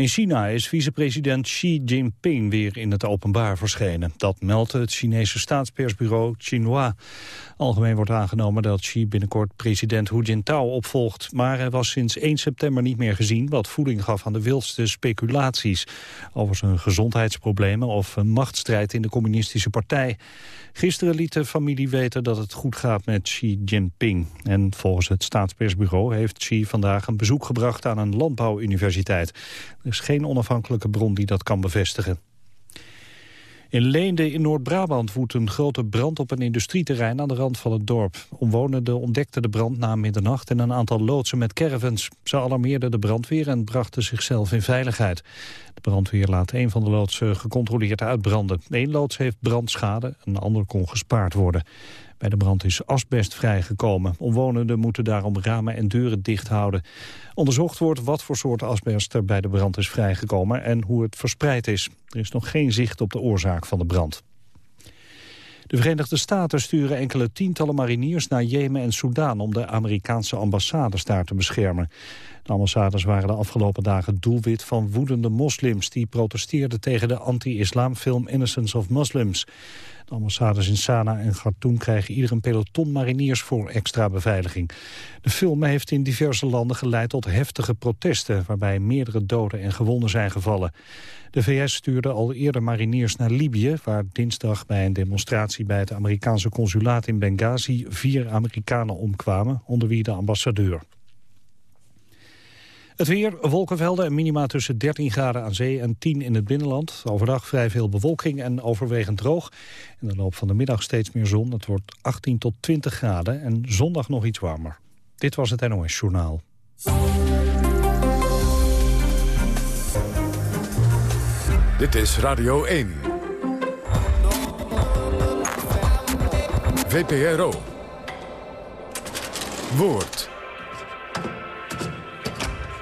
In China is vicepresident Xi Jinping weer in het openbaar verschenen. Dat meldt het Chinese staatspersbureau Xinhua. Algemeen wordt aangenomen dat Xi binnenkort president Hu Jintao opvolgt. Maar hij was sinds 1 september niet meer gezien... wat voeding gaf aan de wildste speculaties... over zijn gezondheidsproblemen of een machtsstrijd in de communistische partij. Gisteren liet de familie weten dat het goed gaat met Xi Jinping. En volgens het staatspersbureau heeft Xi vandaag een bezoek gebracht aan een landbouwuniversiteit. Is geen onafhankelijke bron die dat kan bevestigen. In Leende in Noord-Brabant woedt een grote brand op een industrieterrein aan de rand van het dorp. Omwonenden ontdekten de brand na middernacht en een aantal loodsen met caravans. Ze alarmeerden de brandweer en brachten zichzelf in veiligheid. De brandweer laat een van de loodsen gecontroleerd uitbranden. Eén loods heeft brandschade, een ander kon gespaard worden. Bij de brand is asbest vrijgekomen. Omwonenden moeten daarom ramen en deuren dicht houden. Onderzocht wordt wat voor soort asbest er bij de brand is vrijgekomen en hoe het verspreid is. Er is nog geen zicht op de oorzaak van de brand. De Verenigde Staten sturen enkele tientallen mariniers naar Jemen en Soedan om de Amerikaanse ambassades daar te beschermen. De ambassades waren de afgelopen dagen doelwit van woedende moslims die protesteerden tegen de anti-islamfilm Innocence of Muslims. De ambassades in Sanaa en Khartoum krijgen ieder een peloton mariniers voor extra beveiliging. De film heeft in diverse landen geleid tot heftige protesten... waarbij meerdere doden en gewonden zijn gevallen. De VS stuurde al eerder mariniers naar Libië... waar dinsdag bij een demonstratie bij het Amerikaanse consulaat in Benghazi... vier Amerikanen omkwamen, onder wie de ambassadeur. Het weer, wolkenvelden en minima tussen 13 graden aan zee en 10 in het binnenland. Overdag vrij veel bewolking en overwegend droog. In de loop van de middag steeds meer zon. Het wordt 18 tot 20 graden en zondag nog iets warmer. Dit was het NOS Journaal. Dit is Radio 1. VPRO. Woord.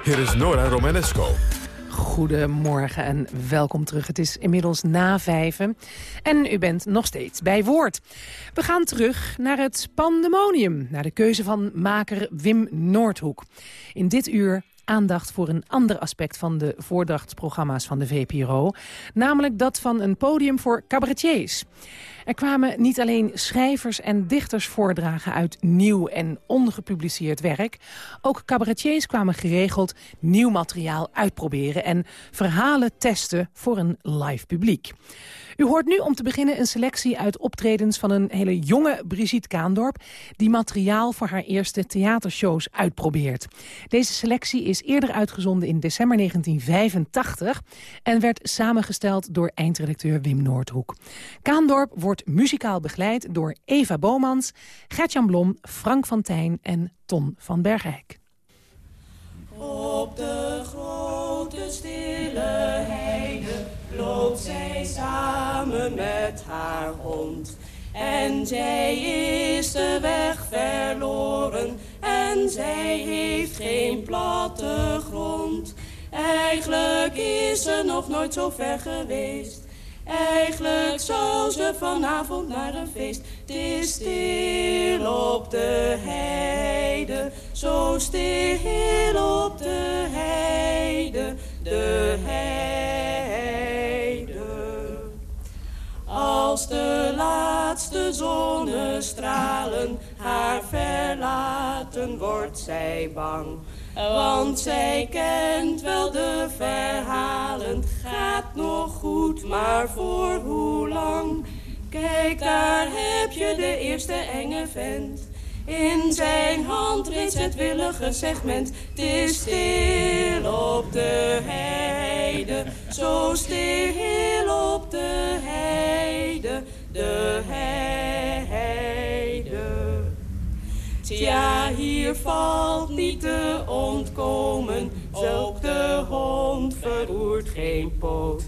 Hier is Nora Romanesco. Goedemorgen en welkom terug. Het is inmiddels na vijven en u bent nog steeds bij Woord. We gaan terug naar het pandemonium, naar de keuze van maker Wim Noordhoek. In dit uur aandacht voor een ander aspect van de voordrachtsprogramma's van de VPRO. Namelijk dat van een podium voor cabaretiers. Er kwamen niet alleen schrijvers en dichters voordragen uit nieuw en ongepubliceerd werk. Ook cabaretiers kwamen geregeld nieuw materiaal uitproberen en verhalen testen voor een live publiek. U hoort nu om te beginnen een selectie uit optredens van een hele jonge Brigitte Kaandorp... die materiaal voor haar eerste theatershows uitprobeert. Deze selectie is eerder uitgezonden in december 1985... en werd samengesteld door eindredacteur Wim Noordhoek. Kaandorp wordt muzikaal begeleid door Eva Bomans, Gertjan Blom, Frank van Tijn en Ton van Bergijk. Op de grote stille loopt zij samen met haar hond. En zij is de weg verloren en zij heeft geen platte grond. Eigenlijk is ze nog nooit zo ver geweest. Eigenlijk zou ze vanavond naar een feest. Het is stil op de heide, zo stil op de heide, de heide. Als de laatste zonnestralen haar verlaten, wordt zij bang. Want zij kent wel de verhalen, gaat nog goed, maar voor hoe lang? Kijk, daar heb je de eerste enge vent. In zijn hand reeds het willige segment. Het is stil op de heide, zo stil op de heide, de heide. Tja, hier valt niet te ontkomen, ook de hond verroert geen poot.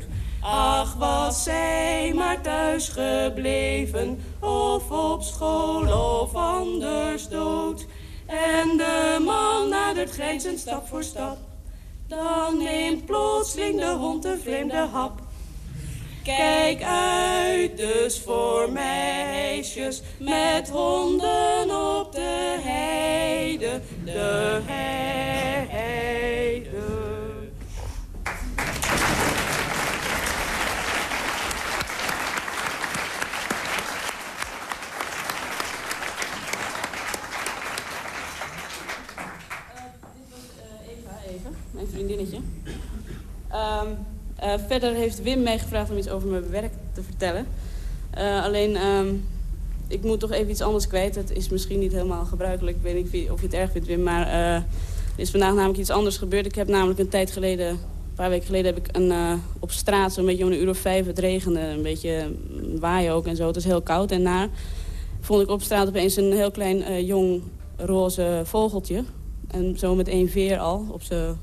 Ach, was zij maar thuis gebleven, of op school of anders dood. En de man nadert grijnzend stap voor stap, dan neemt plotseling de hond een vreemde hap. Kijk uit dus voor meisjes met honden op de heide, de heide. Verder heeft Wim mij gevraagd om iets over mijn werk te vertellen. Uh, alleen, ehm, ik moet toch even iets anders kwijt. Het is misschien niet helemaal gebruikelijk. Ik weet niet of je het erg vindt, Wim. Maar uh, er is vandaag namelijk iets anders gebeurd. Ik heb namelijk een tijd geleden, een paar weken geleden... heb ik een, op straat zo'n beetje om een uur of vijf het regende. Een beetje waaien ook en zo. Het is heel koud en naar. Vond ik op straat opeens een heel klein jong roze vogeltje. En zo met één veer al op zijn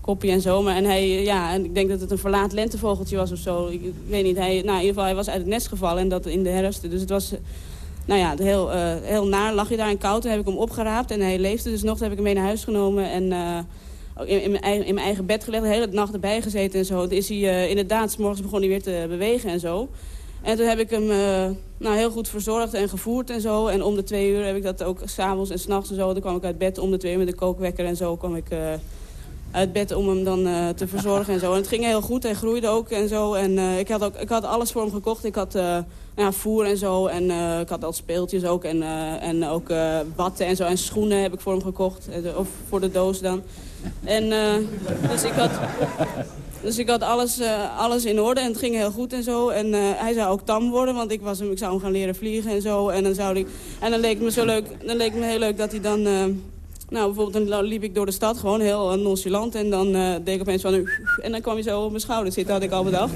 kopje en zo. Maar, en, hij, ja, en ik denk dat het een verlaat lentevogeltje was of zo. Ik, weet niet. Hij, nou, in ieder geval, hij was uit het nest gevallen en dat in de herfst. Dus het was nou ja, heel, uh, heel naar. Lag je daar in koud. Toen heb ik hem opgeraapt en hij leefde dus nog. Toen heb ik hem mee naar huis genomen en uh, in, in, mijn eigen, in, mijn eigen, bed gelegd. De hele nacht erbij gezeten en zo. Toen is hij inderdaad, s morgens begon hij weer te bewegen en zo. En toen heb ik hem nou, heel goed verzorgd en gevoerd en zo. En om de twee uur heb ik dat ook s'avonds en s'nachts en zo. Dan kwam ik uit bed om de twee uur met de kookwekker en zo. kwam ik uit bed om hem dan uh, te verzorgen en zo. En het ging heel goed, hij groeide ook en zo. En uh, ik, had ook, ik had alles voor hem gekocht. Ik had uh, ja, voer en zo. En ik had al speeltjes ook. En, en ook watten en zo. En schoenen heb ik voor hem gekocht. Of voor de doos dan. En dus ik had... Dus ik had alles, alles in orde en het ging heel goed en zo. En hij zou ook tam worden, want ik, was hem, ik zou hem gaan leren vliegen en zo. En dan, zou ik, en dan leek het me zo leuk, dan leek het me heel leuk dat hij dan nou, bijvoorbeeld dan liep ik door de stad gewoon heel nonchalant. En dan uh, deed ik opeens van... en dan kwam je zo op mijn schouder zitten, had ik al bedacht.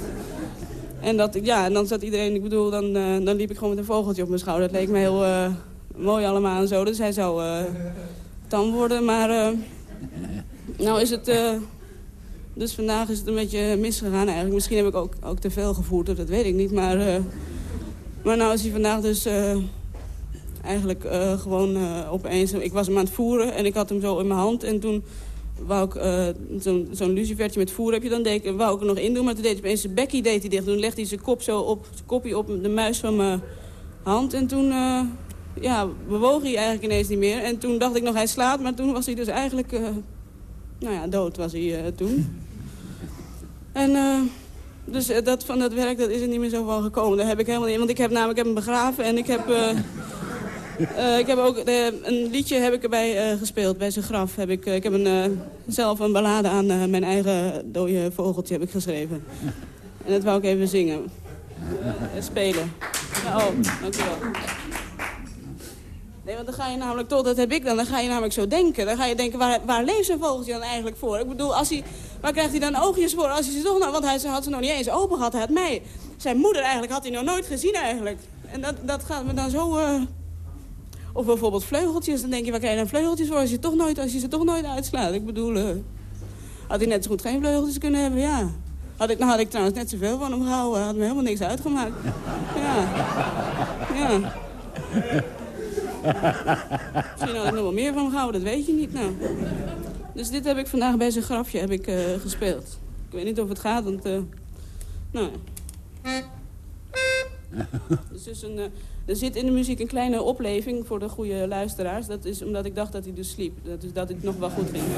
En, dat, ja, en dan zat iedereen, ik bedoel, dan, uh, dan liep ik gewoon met een vogeltje op mijn schouder. Dat leek me heel mooi allemaal en zo. Dus hij zou tam worden, maar... nou is het... dus vandaag is het een beetje misgegaan eigenlijk. Misschien heb ik ook, ook te veel gevoerd, dat weet ik niet. Maar, maar nou is hij vandaag dus eigenlijk uh, gewoon uh, opeens... Ik was hem aan het voeren en ik had hem zo in mijn hand. En toen wou ik uh, zo'n zo lucifertje met voer heb je dan deed ik, wou ik er nog in doen. Maar toen deed hij opeens zijn bekkie deed hij dicht. Toen legde hij zijn kop zo op, zijn kopje op de muis van mijn hand. En toen ja, bewoog hij eigenlijk ineens niet meer. En toen dacht ik nog, hij slaat. Maar toen was hij dus eigenlijk... nou ja, dood was hij toen. En... Dus dat, van dat werk dat is er niet meer zo van gekomen. Daar heb ik helemaal niet. Want ik heb namelijk heb hem begraven en ik heb, ik heb ook uh, een liedje heb ik erbij uh, gespeeld, bij zijn graf. Heb ik, ik heb een, zelf een ballade aan mijn eigen dode vogeltje heb ik geschreven. En dat wou ik even zingen. spelen. Ja, oh, dankjewel. Nee, want dan ga je namelijk toch, dat heb ik dan, dan ga je namelijk zo denken. Dan ga je denken, waar, waar leeft zijn vogeltje dan eigenlijk voor? Ik bedoel, als hij, waar krijgt hij dan oogjes voor als hij ze toch nou, want hij had ze nog niet eens open gehad, hij had mij. Zijn moeder eigenlijk had hij nog nooit gezien eigenlijk. En dat, dat gaat me dan zo... Of bijvoorbeeld vleugeltjes. Dan denk je, waar krijg je dan vleugeltjes voor als je, toch nooit, als je ze toch nooit uitslaat? Ik bedoel, uh, had hij net zo goed geen vleugeltjes kunnen hebben, ja. Had ik, nou had ik trouwens net zoveel van hem gehouden. Had me helemaal niks uitgemaakt. Ja. Ja. Misschien had ik nog wel meer van hem gehouden, dat weet je niet nou. Dus dit heb ik vandaag bij zijn grafje heb ik, uh, gespeeld. Ik weet niet of het gaat, want... Uh, nou dus een, uh, er zit in de muziek een kleine opleving voor de goede luisteraars. Dat is omdat ik dacht dat hij dus sliep. Dat is dat het nog wel goed ging.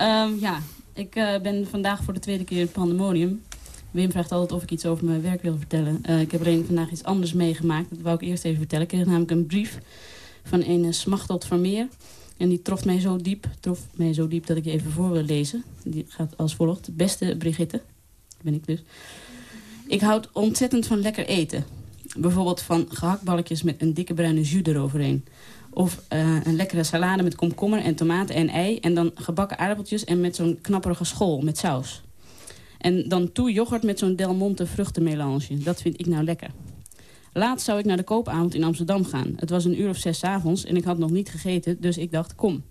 Ehm, ja, ik uh, ben vandaag voor de tweede keer in pandemonium. Wim vraagt altijd of ik iets over mijn werk wil vertellen. Uh, ik heb alleen vandaag iets anders meegemaakt. Dat wou ik eerst even vertellen. Ik kreeg namelijk een brief van een Smachtot Vermeer. En die trof mij zo diep, trof mij zo diep dat ik je even voor wil lezen. Die gaat als volgt. Beste Brigitte, ben ik dus. Ik houd ontzettend van lekker eten. Bijvoorbeeld van gehaktballetjes met een dikke bruine jus eroverheen. Of uh, een lekkere salade met komkommer en tomaten en ei. En dan gebakken aardappeltjes en met zo'n knapperige school met saus. En dan toe yoghurt met zo'n Del Monte vruchtenmelange. Dat vind ik nou lekker. Laatst zou ik naar de koopavond in Amsterdam gaan. Het was een uur of zes avonds en ik had nog niet gegeten, dus ik dacht, kom.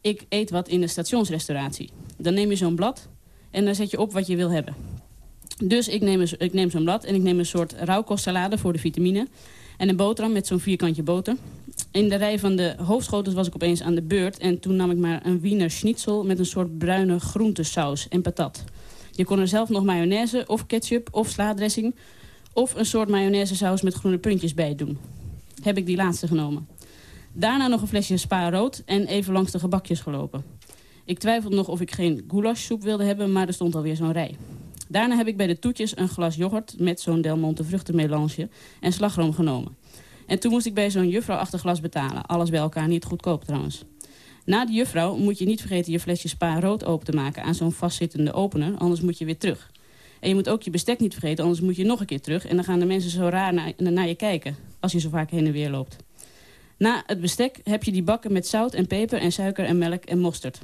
Ik eet wat in de stationsrestauratie. Dan neem je zo'n blad en dan zet je op wat je wil hebben. Dus ik neem, ik neem zo'n blad en ik neem een soort rauwkostsalade voor de vitamine... en een boterham met zo'n vierkantje boter in de rij van de hoofdschotels was ik opeens aan de beurt... en toen nam ik maar een wiener schnitzel met een soort bruine groentesaus en patat. Je kon er zelf nog mayonaise of ketchup of slaadressing... of een soort mayonaise met groene puntjes bij doen. Heb ik die laatste genomen. Daarna nog een flesje spa rood en even langs de gebakjes gelopen. Ik twijfelde nog of ik geen goulashsoep wilde hebben, maar er stond alweer zo'n rij. Daarna heb ik bij de toetjes een glas yoghurt met zo'n Del Monte vruchtenmelange en slagroom genomen. En toen moest ik bij zo'n juffrouw achter glas betalen. Alles bij elkaar niet goedkoop trouwens. Na de juffrouw moet je niet vergeten je flesje spa rood open te maken... aan zo'n vastzittende opener, anders moet je weer terug. En je moet ook je bestek niet vergeten, anders moet je nog een keer terug... en dan gaan de mensen zo raar naar, naar je kijken, als je zo vaak heen en weer loopt. Na het bestek heb je die bakken met zout en peper en suiker en melk en mosterd.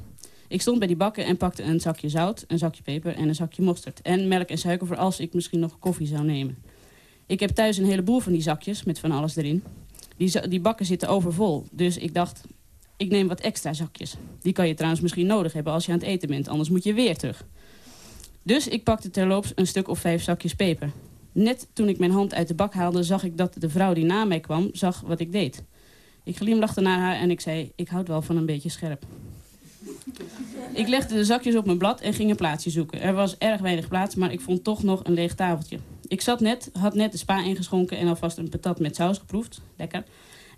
Ik stond bij die bakken en pakte een zakje zout, een zakje peper en een zakje mosterd. En melk en suiker voor als ik misschien nog koffie zou nemen. Ik heb thuis een heleboel van die zakjes met van alles erin. Die, die bakken zitten overvol. Dus ik dacht, ik neem wat extra zakjes. Die kan je trouwens misschien nodig hebben als je aan het eten bent. Anders moet je weer terug. Dus ik pakte terloops een stuk of vijf zakjes peper. Net toen ik mijn hand uit de bak haalde, zag ik dat de vrouw die na mij kwam, zag wat ik deed. Ik glimlachte naar haar en ik zei, ik houd wel van een beetje scherp. Ik legde de zakjes op mijn blad en ging een plaatsje zoeken. Er was erg weinig plaats, maar ik vond toch nog een leeg tafeltje. Ik zat net, had net de spa ingeschonken en alvast een patat met saus geproefd. Lekker.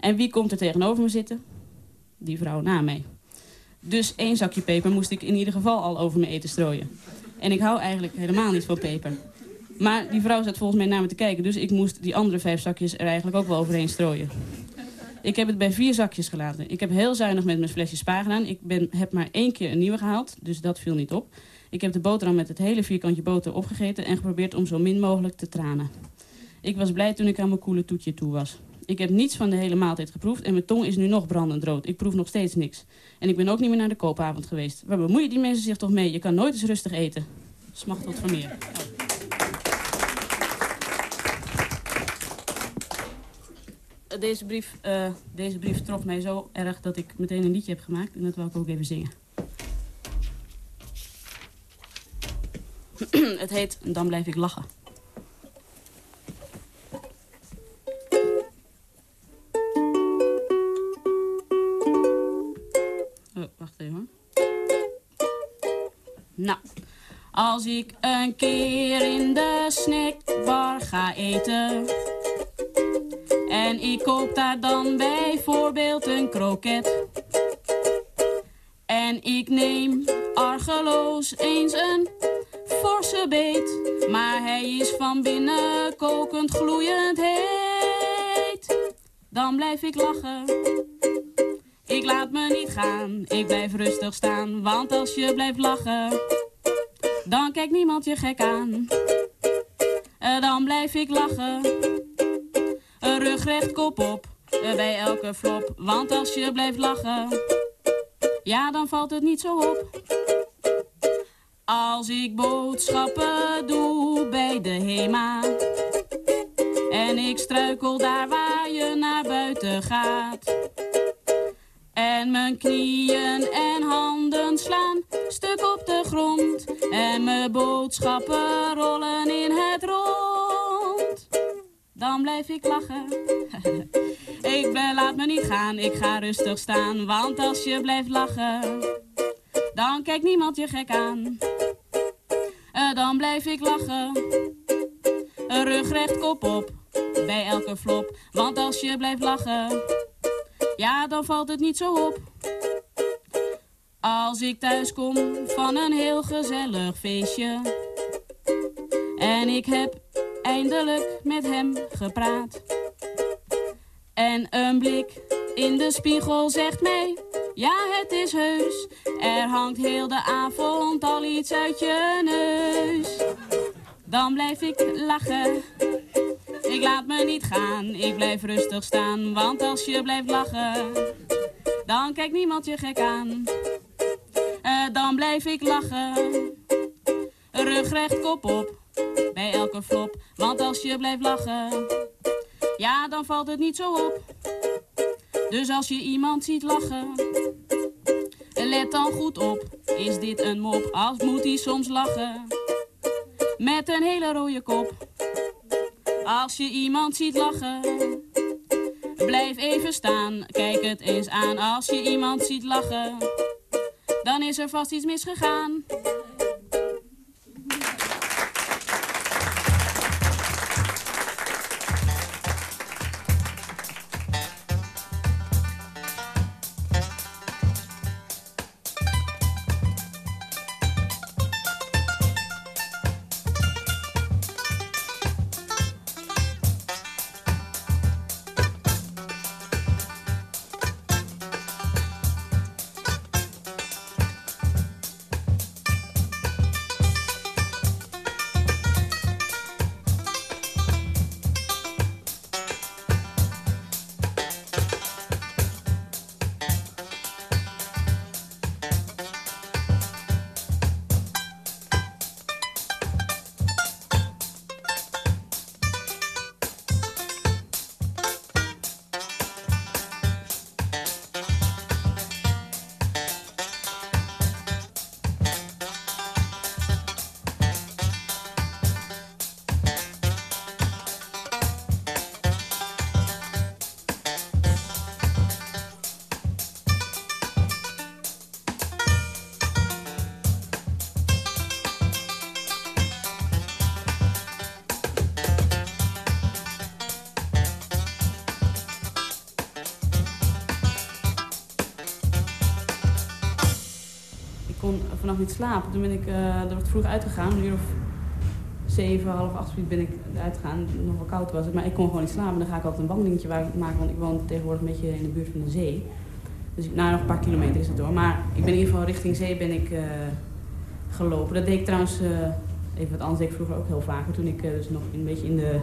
En wie komt er tegenover me zitten? Die vrouw na mij. Dus één zakje peper moest ik in ieder geval al over mijn eten strooien. En ik hou eigenlijk helemaal niet van peper. Maar die vrouw zat volgens mij naar me te kijken... dus ik moest die andere vijf zakjes er eigenlijk ook wel overheen strooien. Ik heb het bij vier zakjes gelaten. Ik heb heel zuinig met mijn flesje spa gedaan. Ik ben, heb maar één keer een nieuwe gehaald, dus dat viel niet op. Ik heb de boterham met het hele vierkantje boter opgegeten... en geprobeerd om zo min mogelijk te tranen. Ik was blij toen ik aan mijn koele toetje toe was. Ik heb niets van de hele maaltijd geproefd en mijn tong is nu nog brandend rood. Ik proef nog steeds niks. En ik ben ook niet meer naar de koopavond geweest. Waar bemoeien die mensen zich toch mee? Je kan nooit eens rustig eten. Smacht tot van meer. Deze brief, uh, deze brief trof mij zo erg dat ik meteen een liedje heb gemaakt. En dat wil ik ook even zingen. het heet Dan blijf ik lachen. Oh, wacht even. Nou. Als ik een keer in de snackbar ga eten... en ik koop daar dan bijvoorbeeld een kroket... en ik neem argeloos eens een beet... maar hij is van binnen kokend gloeiend heet... dan blijf ik lachen... Ik laat me niet gaan, ik blijf rustig staan, want als je blijft lachen, dan kijkt niemand je gek aan. Uh, dan blijf ik lachen, een rug recht kop op, uh, bij elke flop, want als je blijft lachen, ja dan valt het niet zo op. Als ik boodschappen doe bij de HEMA en ik struikel daar waar je naar buiten gaat en mijn knieën en handen slaan stuk op de grond. En mijn boodschappen rollen in het rond. Dan blijf ik lachen. ik ben, laat me niet gaan, ik ga rustig staan. Want als je blijft lachen, dan kijkt niemand je gek aan. Uh, dan blijf ik lachen. Rug recht kop op, bij elke flop. Want als je blijft lachen ja, dan valt het niet zo op. Als ik thuis kom van een heel gezellig feestje. En ik heb eindelijk met hem gepraat. En een blik in de spiegel zegt mij, ja het is heus. Er hangt heel de avond al iets uit je neus. Dan blijf ik lachen ik laat me niet gaan, ik blijf rustig staan, want als je blijft lachen, dan kijkt niemand je gek aan. Uh, dan blijf ik lachen, rug recht kop op, bij elke flop, want als je blijft lachen, ja dan valt het niet zo op. Dus als je iemand ziet lachen, let dan goed op, is dit een mop, als moet hij soms lachen, met een hele rode kop. Als je iemand ziet lachen, blijf even staan, kijk het eens aan. Als je iemand ziet lachen, dan is er vast iets misgegaan. Niet slapen. Toen ben ik uh, er vroeg uitgegaan, een uur of zeven, half acht ben ik uitgegaan. Nog wel koud was het, maar ik kon gewoon niet slapen. Dan ga ik altijd een wandelingetje maken, want ik woon tegenwoordig een beetje in de buurt van de zee. Dus nou, nog een paar kilometer is het door. Maar ik ben in ieder geval richting zee ben ik uh, gelopen. Dat deed ik trouwens, uh, even wat anders deed ik vroeger ook heel vaker. Toen ik dus nog een beetje in de,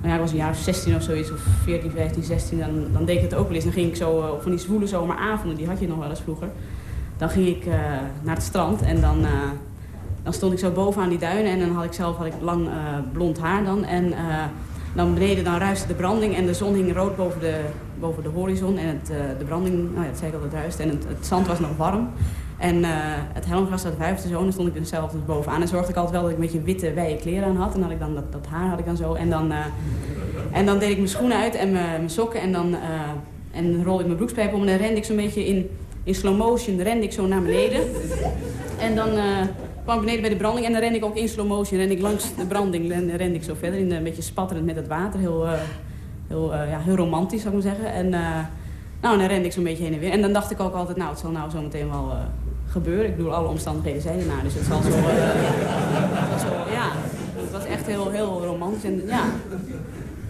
nou ja, ik was een jaar of 16 of zoiets, of 14, 15, 16. Dan, dan deed ik het ook wel eens. Dan ging ik zo van die zwoele zomeravonden, die had je nog wel eens vroeger dan ging ik uh, naar het strand en dan, uh, dan stond ik zo bovenaan die duinen. En dan had ik zelf had ik lang uh, blond haar dan. En dan beneden dan ruiste de branding en de zon hing rood boven de, boven de horizon. En het, de branding, nou ja, dat zei ik al, het ruiste. En het, het zand was nog warm. En het helmgras dat wuifde zo. En stond ik er zelf dus bovenaan. En zorgde ik altijd wel dat ik een beetje witte, wijde kleren aan had. En had ik dan dat, dat haar had ik dan zo. En dan, en dan deed ik mijn schoenen uit en mijn sokken. En dan, en dan rolde ik mijn broekspijp om. En dan rende ik zo'n beetje in in slow motion rende ik zo naar beneden. En dan, uh, kwam ik beneden bij de branding en dan ren ik ook in slow motion. Ren ik langs de branding en ren ik zo verder. In, een beetje spatterend met het water. Heel, heel, ja, heel romantisch, zou ik maar zeggen. En nou, dan ren ik zo'n beetje heen en weer. En dan dacht ik ook altijd, nou, het zal nou zo meteen wel gebeuren. Ik bedoel, alle omstandigheden zijn ernaar, dus het zal zo... zo ja, het was echt heel, heel romantisch. En, ja.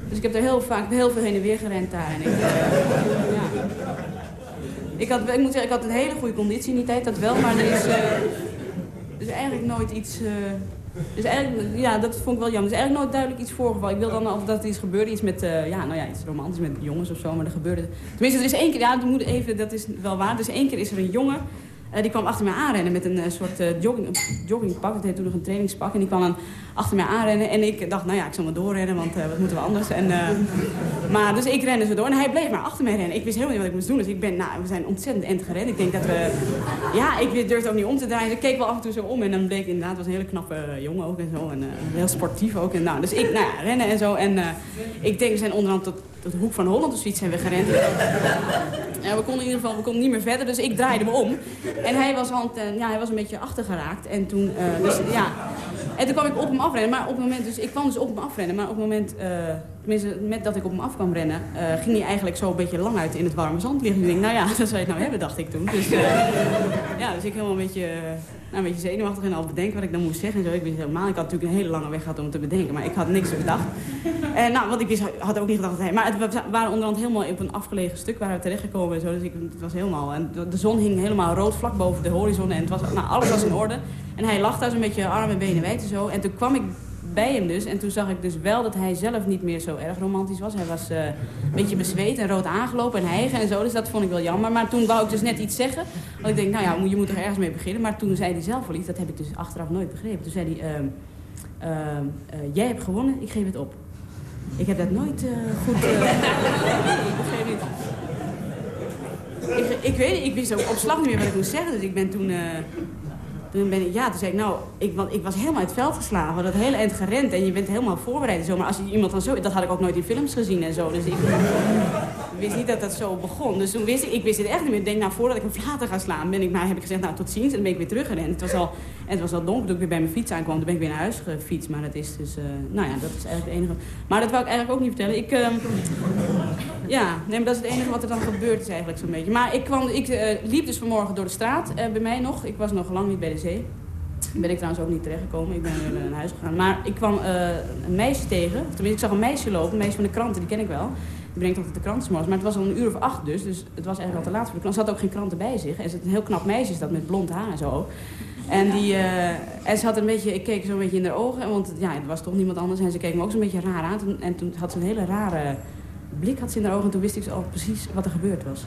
Dus ik heb er heel vaak heel veel heen en weer gerend daar. En ik, ja. Ik, had, ik moet zeggen, ik had een hele goede conditie in die tijd, dat wel. Maar er is, uh, eigenlijk nooit iets... Dus eigenlijk, ja, dat vond ik wel jammer. Er is eigenlijk nooit duidelijk iets voorgevallen. Ik wil dan of dat iets gebeurde, iets met, uh, ja, nou ja, iets romantisch met jongens of zo, maar er gebeurde... Tenminste, er is één keer, ja, moet even, dat is wel waar. Dus één keer is er een jongen die kwam achter mij aanrennen met een soort jogging, joggingpak. Dat heette toen nog een trainingspak. En die kwam dan achter mij aanrennen. En ik dacht, nou ja, ik zal maar doorrennen, want wat moeten we anders? En, maar, dus ik rende zo door. En hij bleef maar achter mij rennen. Ik wist helemaal niet wat ik moest doen. Dus ik ben, nou, we zijn ontzettend end gerend. Ik denk dat we... Ja, ik durfde ook niet om te draaien. Ik keek wel af en toe zo om. En dan bleek inderdaad, was een hele knappe jongen ook en zo. En heel sportief ook. En, nou, dus ik, nou ja, rennen en zo. En ik denk, we zijn onderhand tot, tot de hoek van Holland of zoiets zijn we gerend. Ja, we konden in ieder geval we konden niet meer verder. Dus ik draaide me om. En hij was, hand, ja, hij was een beetje achtergeraakt. En toen, dus, ja. En toen kwam ik op hem afrennen. Maar op het moment, dus ik kwam dus op hem afrennen. Maar op het moment, uh, tenminste met dat ik op hem af kwam rennen... ging hij eigenlijk zo een beetje lang uit in het warme zand liggen. Ik denk, nou ja, dat zou je het nou hebben, dacht ik toen. Dus, ja, dus ik helemaal een beetje nou, een beetje zenuwachtig en al bedenken wat ik dan moest zeggen. En zo. Ik wist helemaal, ik had natuurlijk een hele lange weg gehad om te bedenken, maar ik had niks gedacht. En nou, wat ik had ook niet gedacht dat hij... Maar het, we waren onderhand helemaal op een afgelegen stuk waar we terechtgekomen en zo. Dus ik, het was helemaal... En de zon hing helemaal rood vlak boven de horizon en het was, nou, alles was in orde. En hij lag daar zo'n beetje armen en benen wijd en zo. En toen kwam ik hem dus. En toen zag ik dus wel dat hij zelf niet meer zo erg romantisch was. Hij was uh, een beetje bezweet en rood aangelopen en hijgen en zo. Dus dat vond ik wel jammer. Maar toen wou ik dus net iets zeggen. Want ik denk, nou ja, je moet er ergens mee beginnen. Maar toen zei hij zelf wel iets. Dat heb ik dus achteraf nooit begrepen. Toen zei hij, uh, jij hebt gewonnen, ik geef het op. Ik heb dat nooit goed... ik, ik, ik weet ik wist ook op slag niet meer wat ik moest zeggen. Dus ik ben toen toen ben ik, ja, toen zei ik, nou, ik, want ik was helemaal uit het veld geslagen. Dat hele eind gerend en je bent helemaal voorbereid en zo. Maar als je iemand dan zo, dat had ik ook nooit in films gezien en zo. Dus ik wist niet dat dat zo begon. Dus toen wist ik, ik wist het echt niet meer. Ik denk, nou, voordat ik een flater ga slaan, ben ik maar, heb ik gezegd, nou, tot ziens. En dan ben ik weer teruggerend. Het was al, het was al donker toen ik weer bij mijn fiets aankwam. Toen ben ik weer naar huis gefietst. Maar dat is dus, uh, nou ja, dat is eigenlijk het enige. Maar dat wou ik eigenlijk ook niet vertellen. Ik, uh, ja, nee, maar dat is het enige wat er dan gebeurd is eigenlijk zo'n beetje. Maar ik, kwam, ik uh, liep dus vanmorgen door de straat bij mij nog. Ik was nog lang niet bij de zee. Ben ik trouwens ook niet terechtgekomen. Ik ben weer naar huis gegaan. Maar ik kwam een meisje tegen. Tenminste, ik zag een meisje lopen. Een meisje van de kranten, die ken ik wel. Brengt altijd de kranten Maar het was al een uur of acht dus. Dus het was eigenlijk al te laat voor de krant. Ze had ook geen kranten bij zich. En ze een heel knap meisje is dat met blond haar en zo. En, die, uh, en ze had een beetje, ik keek zo een beetje in haar ogen. Want ja, het was toch niemand anders. En ze keek me ook zo'n beetje raar aan. En toen had ze een hele rare blik had ze in haar ogen. En toen wist ik al precies wat er gebeurd was.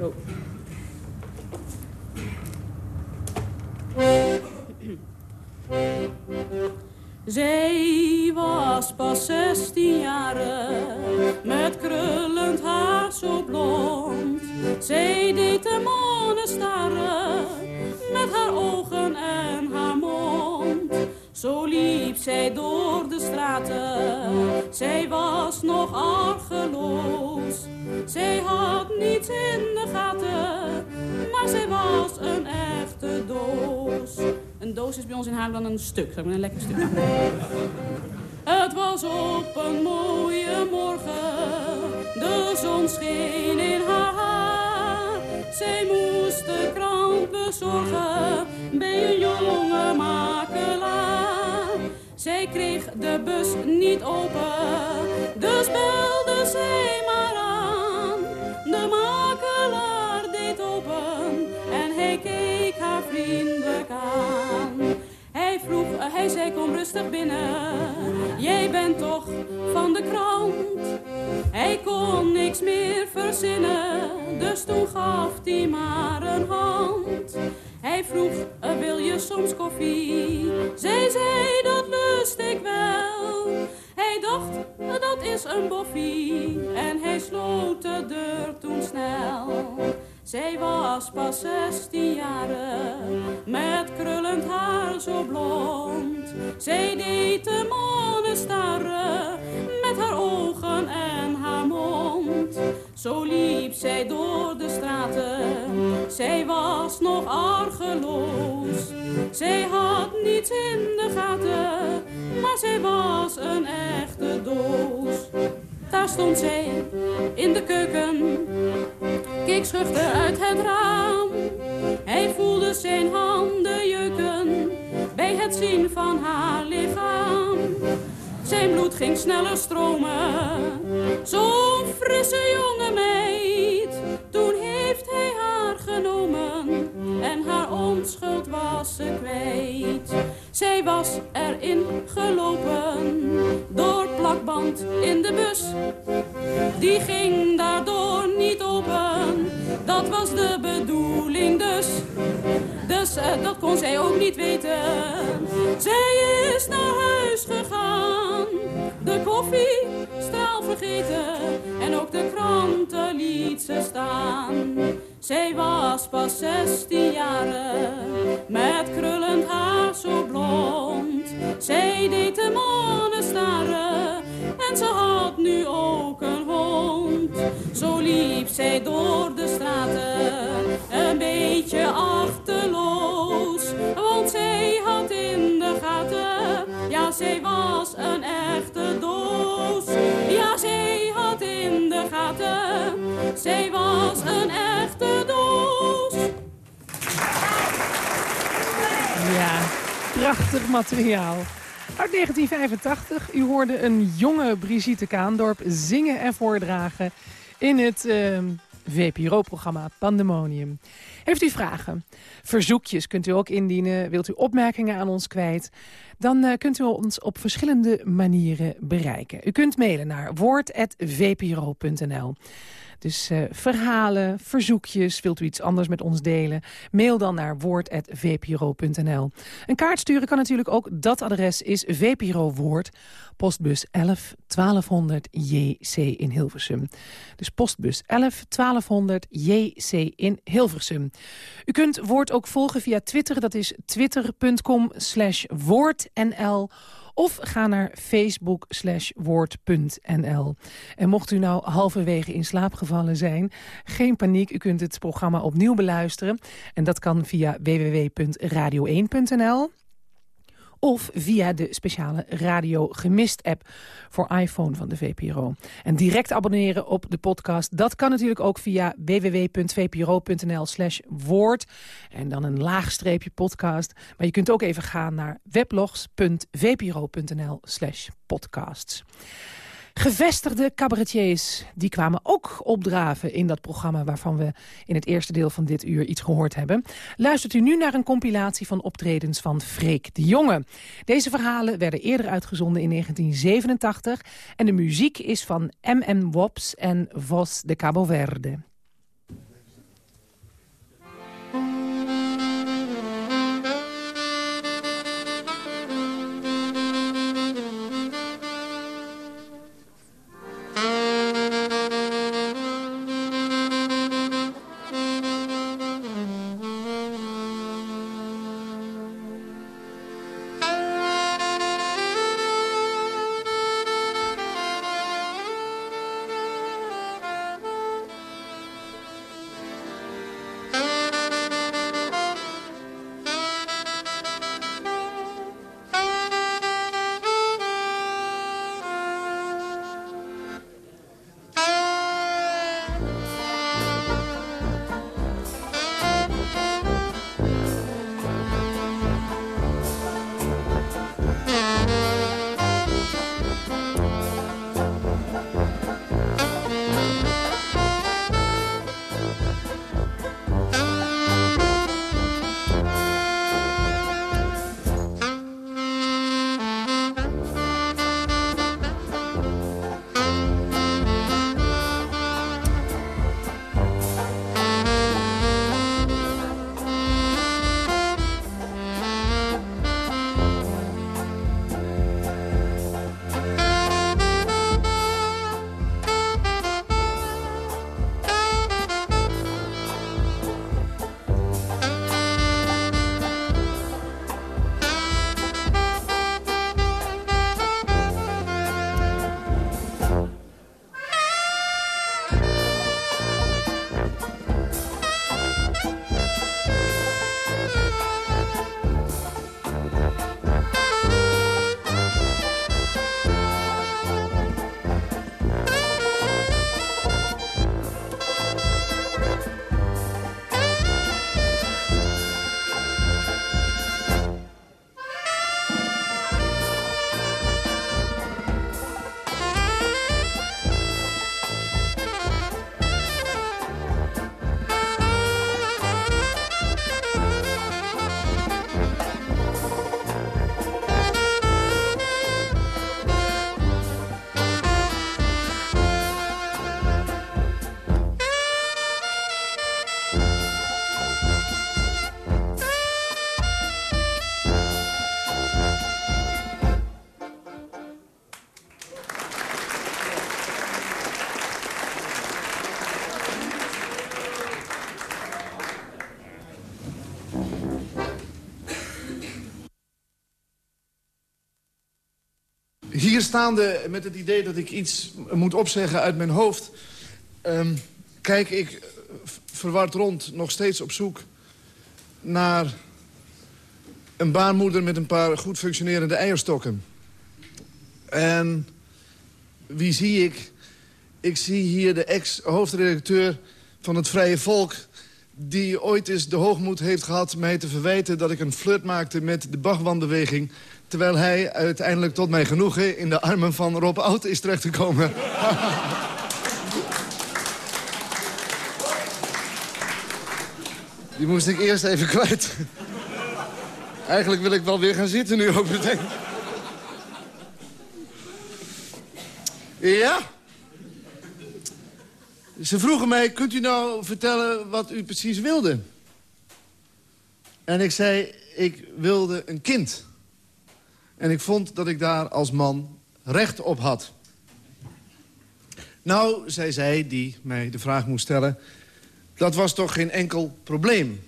Oh. Zij was pas 16 jaren, met krullend haar zo blond. Zij deed de mannen staren, met haar ogen en haar mond. Zo liep zij door de straten, zij was nog argeloos. Zij had niets in de gaten, maar zij was een echte doos. Een doos is bij ons in haar dan een stuk, zeg maar een lekker stuk. Het was op een mooie morgen, de zon scheen in haar haar. Zij moest de krant bezorgen bij een jonge makelaar. Zij kreeg de bus niet open, dus belde zij maar aan. De makelaar deed open en hij keek haar vriendelijk aan. Hij zei kom rustig binnen, jij bent toch van de krant. Hij kon niks meer verzinnen, dus toen gaf hij maar een hand. Hij vroeg, wil je soms koffie? Zij zei, dat lust ik wel. Hij dacht, dat is een boffie. En hij sloot de deur toen snel. Zij was pas 16 jaren, met krullend haar zo blond. Zij deed de mannen starren, met haar ogen en haar mond. Zo liep zij door de straten, zij was nog argeloos. Zij had niets in de gaten, maar zij was een echte doos. Daar stond zij in de keuken, keek schuchter uit het raam. Hij voelde zijn handen jeuken bij het zien van haar lichaam. Zijn bloed ging sneller stromen, zo'n frisse jonge meid. Toen heeft hij haar genomen en haar onschuld was ze kwijt. Zij was erin gelopen, door plakband in de bus. Die ging daardoor niet open, dat was de bedoeling dus. Dus uh, dat kon zij ook niet weten. Zij is naar huis gegaan, de koffie straal vergeten en ook de kranten liet ze staan. Zij was pas 16 jaren, met krullend haar Zij deed de mannen staren en ze had nu ook een hond. Zo liep zij door de straten, een beetje achterloos. Want zij had in de gaten, ja zij was een echte doos. Ja zij had in de gaten, zij was een echte doos. Ja, prachtig materiaal. Uit 1985, u hoorde een jonge Brigitte Kaandorp zingen en voordragen in het uh, VPRO-programma Pandemonium. Heeft u vragen, verzoekjes kunt u ook indienen, wilt u opmerkingen aan ons kwijt... dan uh, kunt u ons op verschillende manieren bereiken. U kunt mailen naar woord.vpro.nl. Dus uh, verhalen, verzoekjes, wilt u iets anders met ons delen? Mail dan naar woord.vpro.nl. Een kaart sturen kan natuurlijk ook. Dat adres is VPRO Woord, postbus 11 1200 JC in Hilversum. Dus postbus 11 1200 JC in Hilversum. U kunt Woord ook volgen via Twitter. Dat is twitter.com slash woordnl of ga naar facebook woord.nl. En mocht u nou halverwege in slaap gevallen zijn, geen paniek. U kunt het programma opnieuw beluisteren. En dat kan via www.radio1.nl of via de speciale Radio Gemist app voor iPhone van de VPRO. En direct abonneren op de podcast, dat kan natuurlijk ook via www.vpro.nl slash woord. En dan een laagstreepje podcast. Maar je kunt ook even gaan naar weblogs.vpro.nl slash podcasts. Gevestigde cabaretiers, die kwamen ook opdraven in dat programma... waarvan we in het eerste deel van dit uur iets gehoord hebben. Luistert u nu naar een compilatie van optredens van Freek de Jonge. Deze verhalen werden eerder uitgezonden in 1987... en de muziek is van M.M. Wops en Vos de Cabo Verde. Staande met het idee dat ik iets moet opzeggen uit mijn hoofd... Um, kijk ik verward rond, nog steeds op zoek naar een baarmoeder met een paar goed functionerende eierstokken. En wie zie ik? Ik zie hier de ex-hoofdredacteur van het Vrije Volk... die ooit eens de hoogmoed heeft gehad mij te verwijten... dat ik een flirt maakte met de Bachwanbeweging... terwijl hij uiteindelijk tot mijn genoegen... in de armen van Rob Oud is terechtgekomen. Die moest ik eerst even kwijt. Eigenlijk wil ik wel weer gaan zitten nu ook. Ja? Ze vroegen mij, kunt u nou vertellen wat u precies wilde? En ik zei, ik wilde een kind. En ik vond dat ik daar als man recht op had. Nou, zei zij, die mij de vraag moest stellen... dat was toch geen enkel probleem.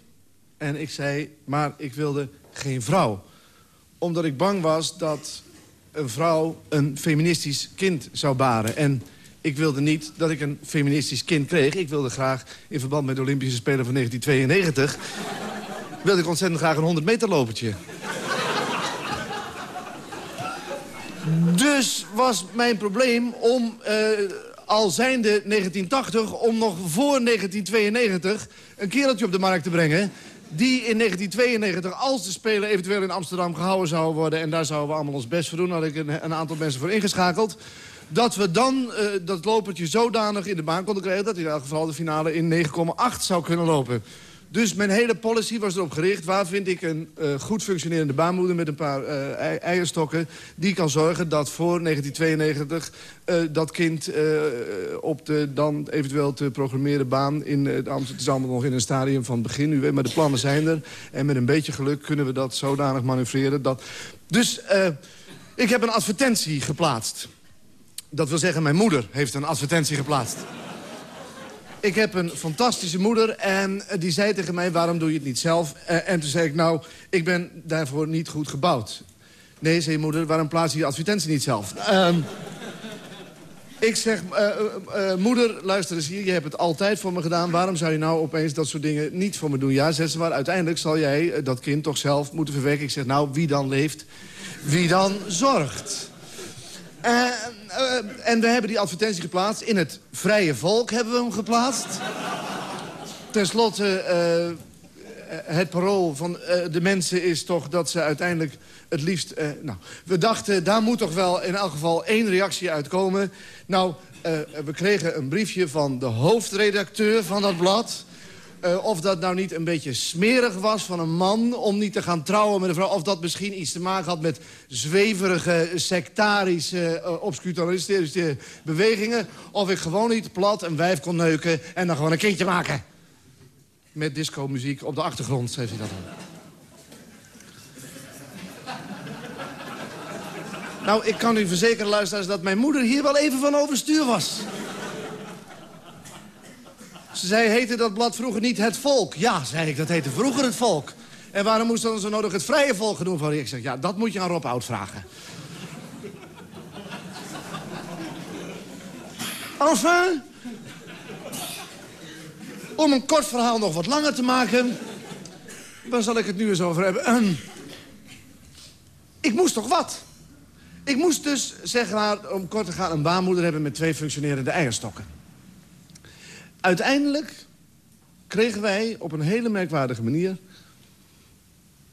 En ik zei, maar ik wilde geen vrouw. Omdat ik bang was dat een vrouw een feministisch kind zou baren. En ik wilde niet dat ik een feministisch kind kreeg. Ik wilde graag, in verband met de Olympische Spelen van 1992... wilde ik ontzettend graag een 100 meter lopertje. Dus was mijn probleem om, uh, al zijnde 1980... om nog voor 1992 een kereltje op de markt te brengen die in 1992, als de Spelen eventueel in Amsterdam gehouden zouden worden... en daar zouden we allemaal ons best voor doen, had ik een, een aantal mensen voor ingeschakeld... dat we dan uh, dat lopertje zodanig in de baan konden krijgen... dat in elk geval de finale in 9,8 zou kunnen lopen. Dus mijn hele policy was erop gericht... waar vind ik een uh, goed functionerende baanmoeder met een paar uh, eierstokken... die kan zorgen dat voor 1992 uh, dat kind op de dan eventueel te programmeren baan... in Amsterdam, het allemaal nog in een stadium van begin, u weet, maar de plannen zijn er. En met een beetje geluk kunnen we dat zodanig manoeuvreren. Dat... Dus ik heb een advertentie geplaatst. Dat wil zeggen, mijn moeder heeft een advertentie geplaatst. Ik heb een fantastische moeder en die zei tegen mij... waarom doe je het niet zelf? Uh, en toen zei ik, nou, ik ben daarvoor niet goed gebouwd. Nee, zei je moeder, waarom plaats je die advertentie niet zelf? Um, ik zeg, uh, moeder, luister eens hier, je hebt het altijd voor me gedaan. Waarom zou je nou opeens dat soort dingen niet voor me doen? Ja, zegt ze, maar uiteindelijk zal jij dat kind toch zelf moeten verwerken. Ik zeg, nou, wie dan leeft, wie dan zorgt. Uh, uh, en we hebben die advertentie geplaatst. In het Vrije Volk hebben we hem geplaatst. Ten slotte, uh, het parool van de mensen is toch dat ze uiteindelijk het liefst... nou, we dachten, daar moet toch wel in elk geval één reactie uitkomen. Nou, we kregen een briefje van de hoofdredacteur van dat blad... Uh, of dat nou niet een beetje smerig was van een man... om niet te gaan trouwen met een vrouw. Of dat misschien iets te maken had met zweverige, sectarische, uh, obscurantistische bewegingen. Of ik gewoon niet plat een wijf kon neuken en dan gewoon een kindje maken. Met disco-muziek op de achtergrond, schreef hij dat dan. Nou, ik kan u verzekeren, luisteraars, dat mijn moeder hier wel even van overstuur was. Ze zei, heette dat blad vroeger niet Het Volk? Ja, zei ik, dat heette vroeger Het Volk. En waarom moest dan zo nodig het Vrije Volk genoemd worden? Ik zeg, ja, dat moet je aan Rob Oud vragen. enfin, om een kort verhaal nog wat langer te maken... waar zal ik het nu eens over hebben? Um, ik moest toch wat? Ik moest dus, zeg maar, om kort te gaan... een baarmoeder hebben met twee functionerende eierstokken. Uiteindelijk kregen wij op een hele merkwaardige manier...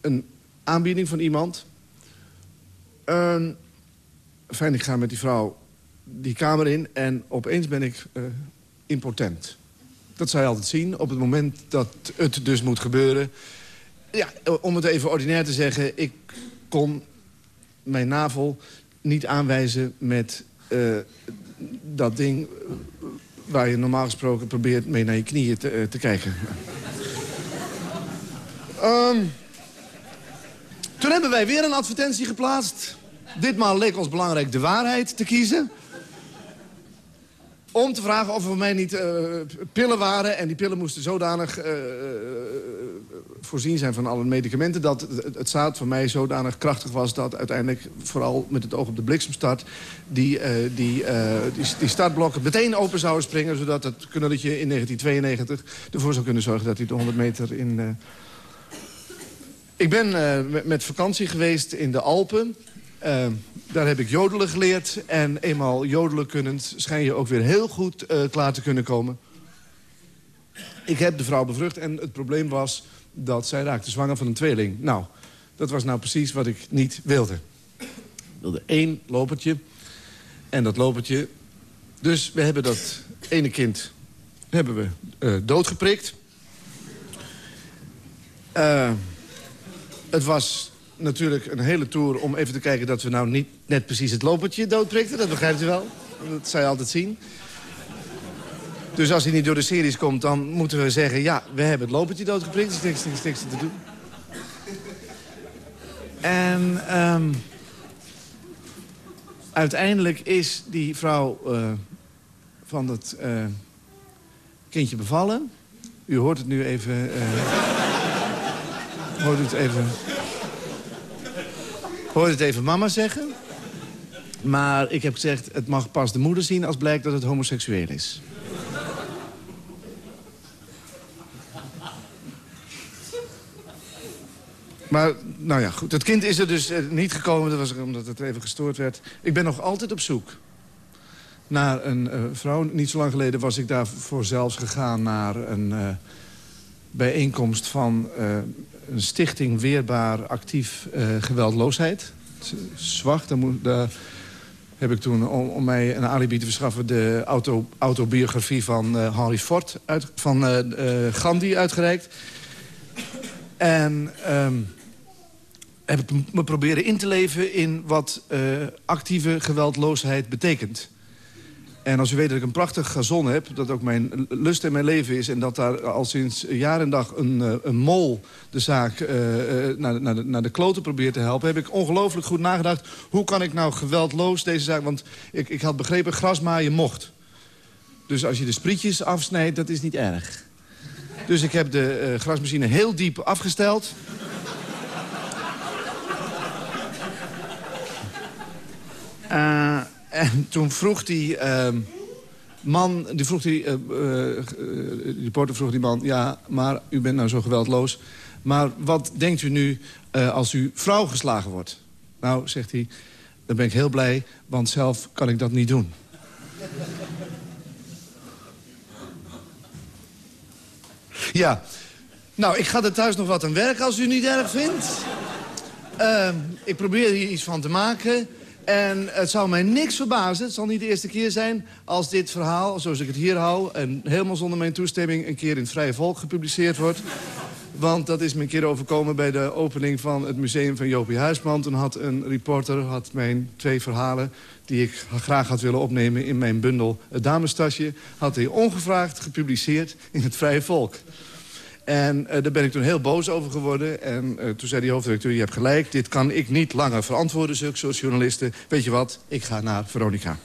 een aanbieding van iemand. Een, fijn, ik ga met die vrouw die kamer in... en opeens ben ik uh, impotent. Dat zou je altijd zien op het moment dat het dus moet gebeuren. Ja, om het even ordinair te zeggen... ik kon mijn navel niet aanwijzen met uh, dat ding waar je normaal gesproken probeert mee naar je knieën te, uh, te kijken. um, toen hebben wij weer een advertentie geplaatst. Ditmaal leek ons belangrijk de waarheid te kiezen. Om te vragen of er voor mij niet uh, pillen waren. En die pillen moesten zodanig uh, voorzien zijn van alle medicamenten... dat het, het zaad van mij zodanig krachtig was... dat uiteindelijk, vooral met het oog op de bliksemstart... die, uh, die, uh, die, die, startblokken meteen open zouden springen... zodat het knulletje in 1992 ervoor zou kunnen zorgen... dat hij de 100 meter in... Uh... Ik ben met vakantie geweest in de Alpen... Daar heb ik jodelen geleerd. En eenmaal jodelen kunnend schijn je ook weer heel goed klaar te kunnen komen. Ik heb de vrouw bevrucht en het probleem was dat zij raakte zwanger van een tweeling. Nou, dat was nou precies wat ik niet wilde. Ik wilde één lopertje. En dat lopertje... Dus we hebben dat ene kind hebben we, uh, doodgeprikt. Uh, het was natuurlijk een hele tour om even te kijken... dat we nou niet net precies het lopertje doodprikten. Dat begrijpt u wel. Dat zou je altijd zien. Dus als hij niet door de series komt, dan moeten we zeggen... ja, we hebben het lopertje doodgeprikt, dus niks, niks, niks te doen. En um, uiteindelijk is die vrouw uh, van het uh, kindje bevallen. U hoort het nu even... Uh, hoort het even... Hoort het even mama zeggen. Maar ik heb gezegd, het mag pas de moeder zien als blijkt dat het homoseksueel is. Maar, nou ja, goed. Het kind is er dus eh, niet gekomen, dat was omdat het even gestoord werd. Ik ben nog altijd op zoek naar een uh, vrouw. Niet zo lang geleden was ik daarvoor zelfs gegaan naar een uh, bijeenkomst van een stichting Weerbaar Actief Geweldloosheid. Zwacht, daar, heb ik toen, om, mij een alibi te verschaffen... de auto, autobiografie van Henry Ford, uit, van Gandhi uitgereikt. En... Um, heb ik me proberen in te leven in wat uh, actieve geweldloosheid betekent. En als u weet dat ik een prachtig gazon heb, dat ook mijn lust in mijn leven is... en dat daar al sinds jaar en dag een, uh, een mol de zaak uh, naar, naar, de, naar de kloten probeert te helpen... heb ik ongelooflijk goed nagedacht, hoe kan ik nou geweldloos deze zaak... want ik, ik had begrepen, grasmaaien mocht. Dus als je de sprietjes afsnijdt, dat is niet erg. Dus ik heb de grasmachine heel diep afgesteld... Uh, en toen vroeg die uh, man, die vroeg die, uh, die reporter vroeg die man... ja, maar u bent nou zo geweldloos. Maar wat denkt u nu als uw vrouw geslagen wordt? Nou, zegt hij, dan ben ik heel blij, want zelf kan ik dat niet doen. ja, nou, ik ga er thuis nog wat aan werken als u niet erg vindt. Ehm, ik probeer hier iets van te maken... En het zou mij niks verbazen, het zal niet de eerste keer zijn... als dit verhaal, zoals ik het hier hou... en helemaal zonder mijn toestemming een keer in het Vrije Volk gepubliceerd wordt. Want dat is me een keer overkomen bij de opening van het museum van Jopie Huisman. Toen had een reporter had mijn twee verhalen die ik graag had willen opnemen in mijn bundel Het Damestasje... had hij ongevraagd gepubliceerd in het Vrije Volk. En uh, daar ben ik toen heel boos over geworden. En uh, toen zei die hoofddirecteur, je hebt gelijk, dit kan ik niet langer verantwoorden, zulke journalisten. Weet je wat, ik ga naar Veronica.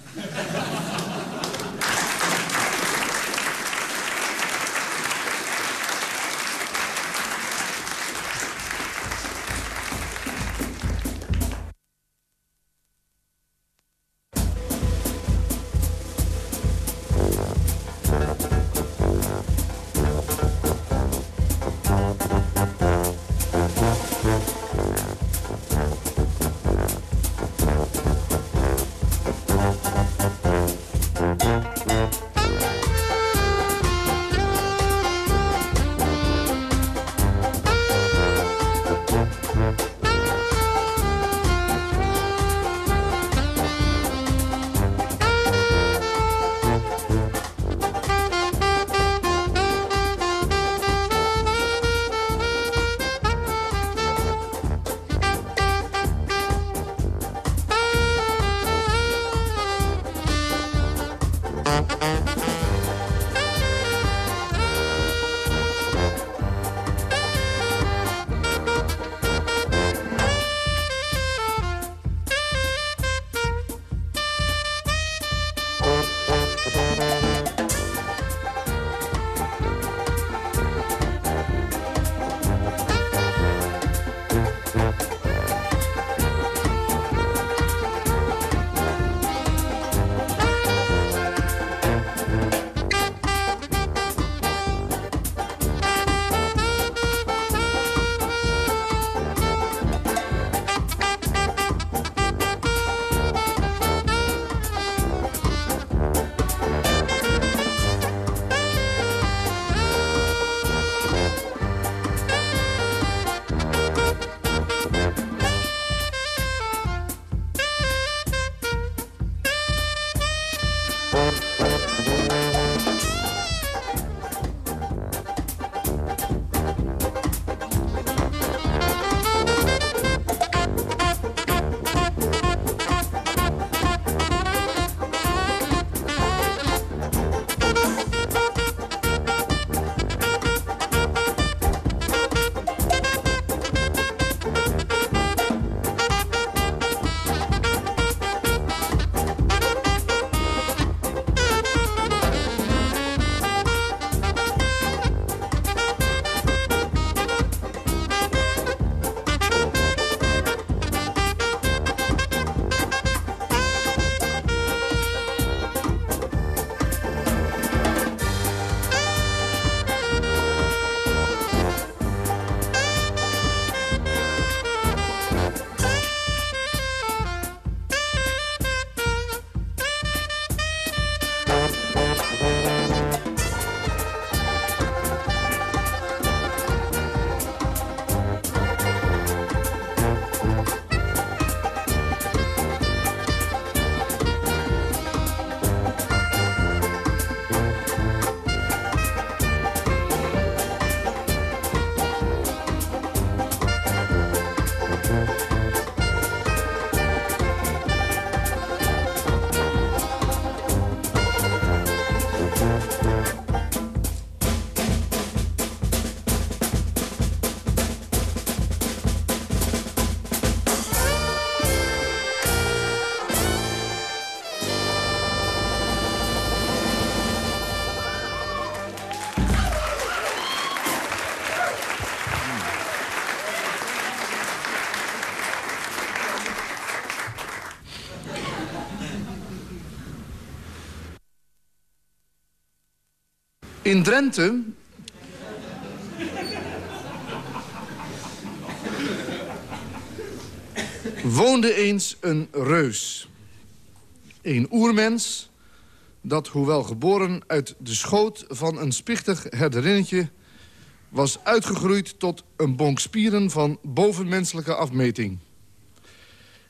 In Drenthe woonde eens een reus. Een oermens dat, hoewel geboren uit de schoot van een spichtig herderinnetje... was uitgegroeid tot een bonk spieren van bovenmenselijke afmeting.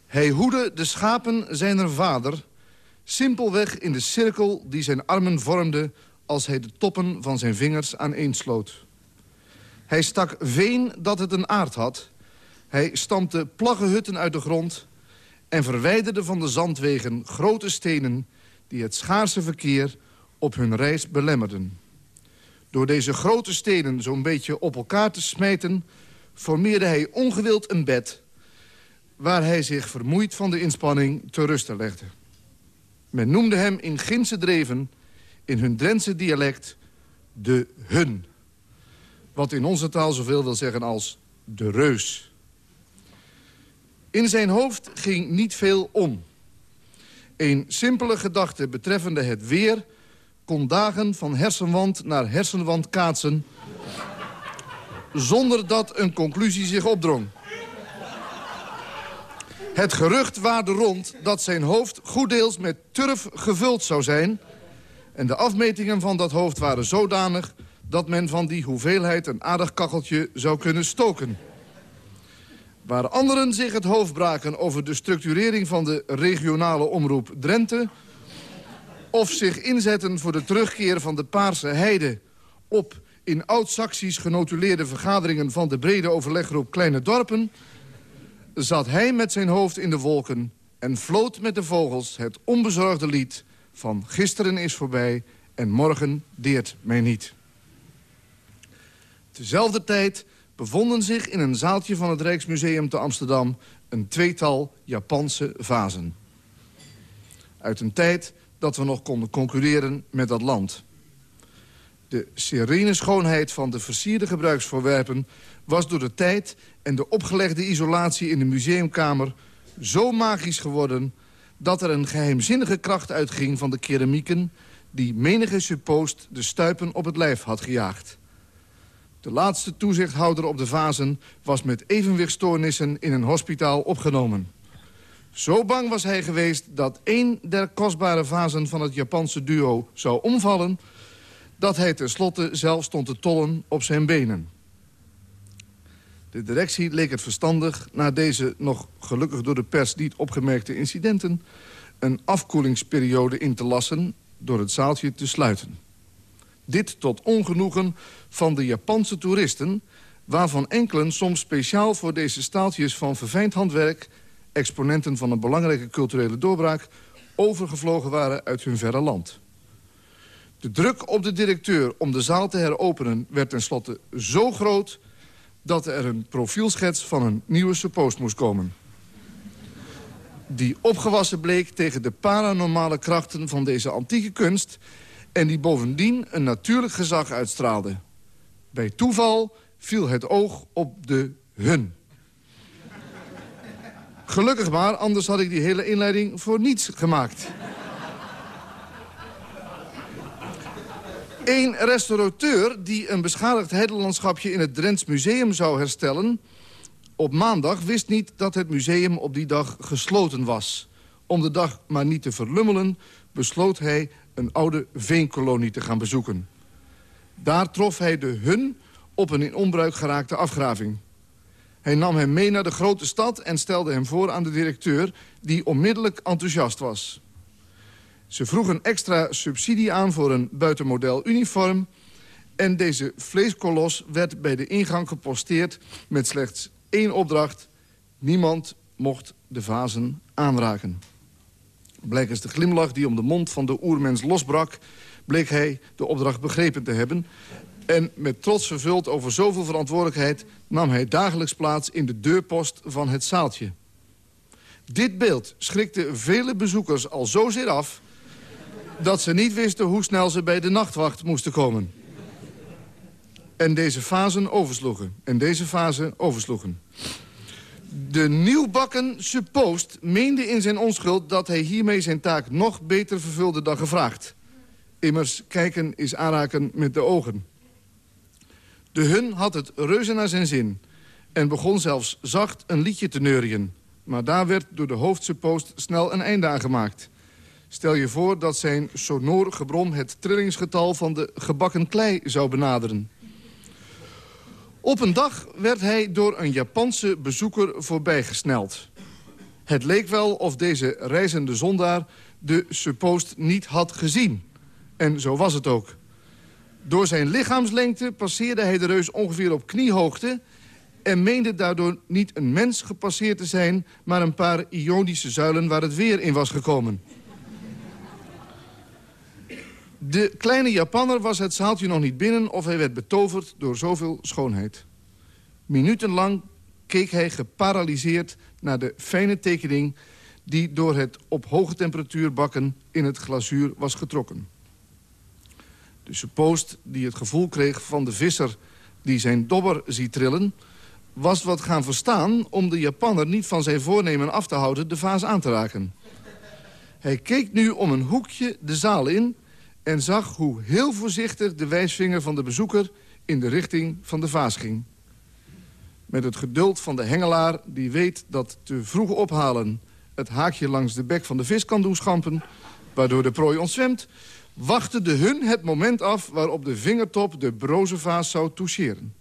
Hij hoede de schapen zijner vader... simpelweg in de cirkel die zijn armen vormde... als hij de toppen van zijn vingers aaneensloot. Hij stak veen dat het een aard had... Hij stampte plaggenhutten uit de grond en verwijderde van de zandwegen grote stenen... die het schaarse verkeer op hun reis belemmerden. Door deze grote stenen zo'n beetje op elkaar te smijten... formeerde hij ongewild een bed... waar hij zich vermoeid van de inspanning te rusten legde. Men noemde hem in Ginse dreven, in hun Drentse dialect, de hun. Wat in onze taal zoveel wil zeggen als de reus. In zijn hoofd ging niet veel om. Een simpele gedachte betreffende het weer... kon dagen van hersenwand naar hersenwand kaatsen... zonder dat een conclusie zich opdrong. Het gerucht waarde rond dat zijn hoofd goeddeels met turf gevuld zou zijn... en de afmetingen van dat hoofd waren zodanig... dat men van die hoeveelheid een aardig kacheltje zou kunnen stoken. Waar anderen zich het hoofd braken over de structurering van de regionale omroep Drenthe... of zich inzetten voor de terugkeer van de Paarse Heide... op in oud-Saxisch genotuleerde vergaderingen van de brede overleggroep Kleine Dorpen... zat hij met zijn hoofd in de wolken en floot met de vogels het onbezorgde lied... van gisteren is voorbij en morgen deert mij niet. Tezelfde tijd bevonden zich in een zaaltje van het Rijksmuseum te Amsterdam... een tweetal Japanse vazen. Uit een tijd dat we nog konden concurreren met dat land. De serene schoonheid van de versierde gebruiksvoorwerpen... was door de tijd en de opgelegde isolatie in de museumkamer... zo magisch geworden dat er een geheimzinnige kracht uitging van de keramieken... die menige suppost de stuipen op het lijf had gejaagd. De laatste toezichthouder op de vazen was met evenwichtstoornissen in een hospitaal opgenomen. Zo bang was hij geweest dat één der kostbare vazen van het Japanse duo zou omvallen... dat hij tenslotte zelf stond te tollen op zijn benen. De directie leek het verstandig na deze nog gelukkig door de pers niet opgemerkte incidenten... een afkoelingsperiode in te lassen door het zaaltje te sluiten. Dit tot ongenoegen van de Japanse toeristen... waarvan enkelen soms speciaal voor deze staaltjes van verfijnd handwerk... exponenten van een belangrijke culturele doorbraak... overgevlogen waren uit hun verre land. De druk op de directeur om de zaal te heropenen werd tenslotte zo groot... dat er een profielschets van een nieuwe suppost moest komen. Die opgewassen bleek tegen de paranormale krachten van deze antieke kunst en die bovendien een natuurlijk gezag uitstraalde. Bij toeval viel het oog op de hun. Gelukkig maar, anders had ik die hele inleiding voor niets gemaakt. Een restaurateur die een beschadigd heidelandschapje in het Drents Museum zou herstellen... op maandag wist niet dat het museum op die dag gesloten was. Om de dag maar niet te verlummelen besloot hij een oude veenkolonie te gaan bezoeken. Daar trof hij de hun op een in onbruik geraakte afgraving. Hij nam hem mee naar de grote stad en stelde hem voor aan de directeur... die onmiddellijk enthousiast was. Ze vroegen extra subsidie aan voor een buitenmodel uniform... en deze vleeskolos werd bij de ingang geposteerd met slechts één opdracht. Niemand mocht de vazen aanraken. Blijkens de glimlach die om de mond van de oermens losbrak... bleek hij de opdracht begrepen te hebben. En met trots vervuld over zoveel verantwoordelijkheid... nam hij dagelijks plaats in de deurpost van het zaaltje. Dit beeld schrikte vele bezoekers al zozeer af... dat ze niet wisten hoe snel ze bij de nachtwacht moesten komen. En deze fasen oversloegen. En deze fase oversloegen. De nieuwbakken suppost meende in zijn onschuld dat hij hiermee zijn taak nog beter vervulde dan gevraagd. Immers, kijken is aanraken met de ogen. De hun had het reuze naar zijn zin... en begon zelfs zacht een liedje te neurien. Maar daar werd door de hoofdse post snel een einde aan gemaakt. Stel je voor dat zijn sonor gebrom het trillingsgetal van de gebakken klei zou benaderen. Op een dag werd hij door een Japanse bezoeker voorbijgesneld. Het leek wel of deze reizende zondaar de suppost niet had gezien. En zo was het ook. Door zijn lichaamslengte passeerde hij de reus ongeveer op kniehoogte... en meende daardoor niet een mens gepasseerd te zijn... maar een paar ionische zuilen waar het weer in was gekomen. De kleine Japanner was het zaaltje nog niet binnen... of hij werd betoverd door zoveel schoonheid. Minutenlang keek hij geparalyseerd naar de fijne tekening... die door het op hoge temperatuur bakken in het glazuur was getrokken. De suppost die het gevoel kreeg van de visser die zijn dobber ziet trillen... was wat gaan verstaan om de Japanner niet van zijn voornemen af te houden de vaas aan te raken. Hij keek nu om een hoekje de zaal in en zag hoe heel voorzichtig de wijsvinger van de bezoeker in de richting van de vaas ging. Met het geduld van de hengelaar die weet dat te vroeg ophalen... het haakje langs de bek van de vis kan doen schampen... waardoor de prooi ontzwemt... wachtte de hun het moment af waarop de vingertop de broze vaas zou toucheren.